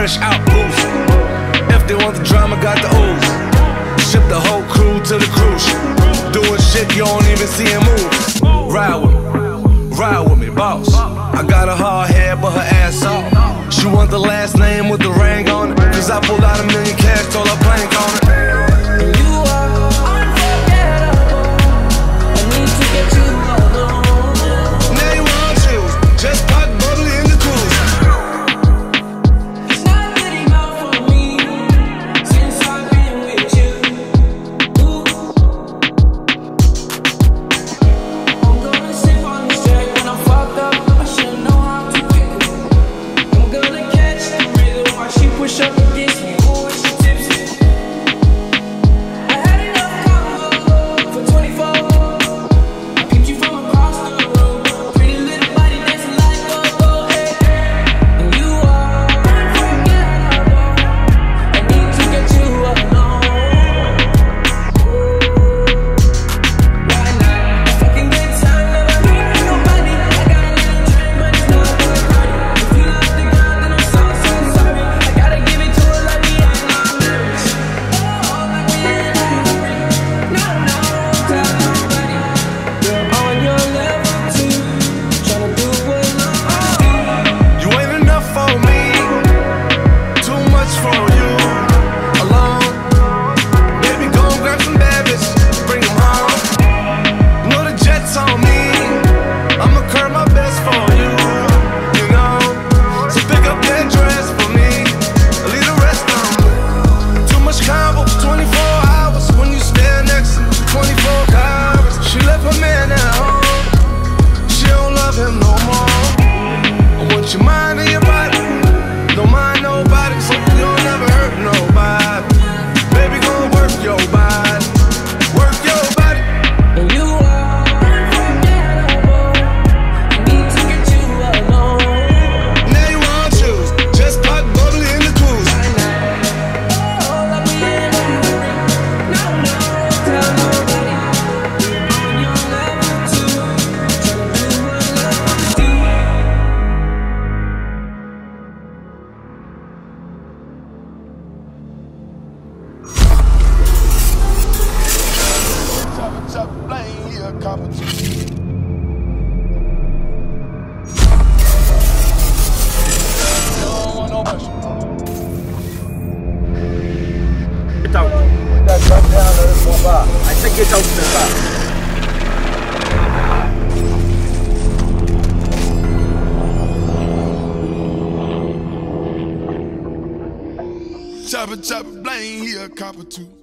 fresh out boost. If they want the drama, got the ooze. Ship the whole crew to the cruise. Doing shit you don't even see him move. Ride with me, ride with me, boss. I got a hard head, but her ass off. She want the last name with the ring on it. Cause I pulled out a million cash, told her plank on it. competency. Get out. Down. I said get out. Chopper, chopper, blame, he a copper too.